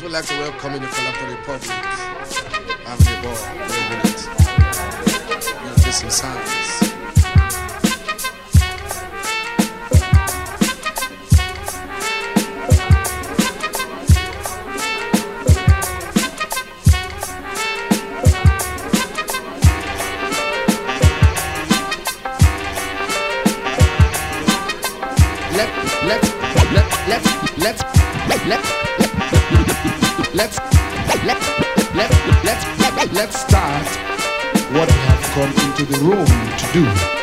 We'd like to welcome in the Kalakuta Republic. Having a ball. We'll get some sounds. let let let let let let let let's let let let let's start what we have come into the room to do.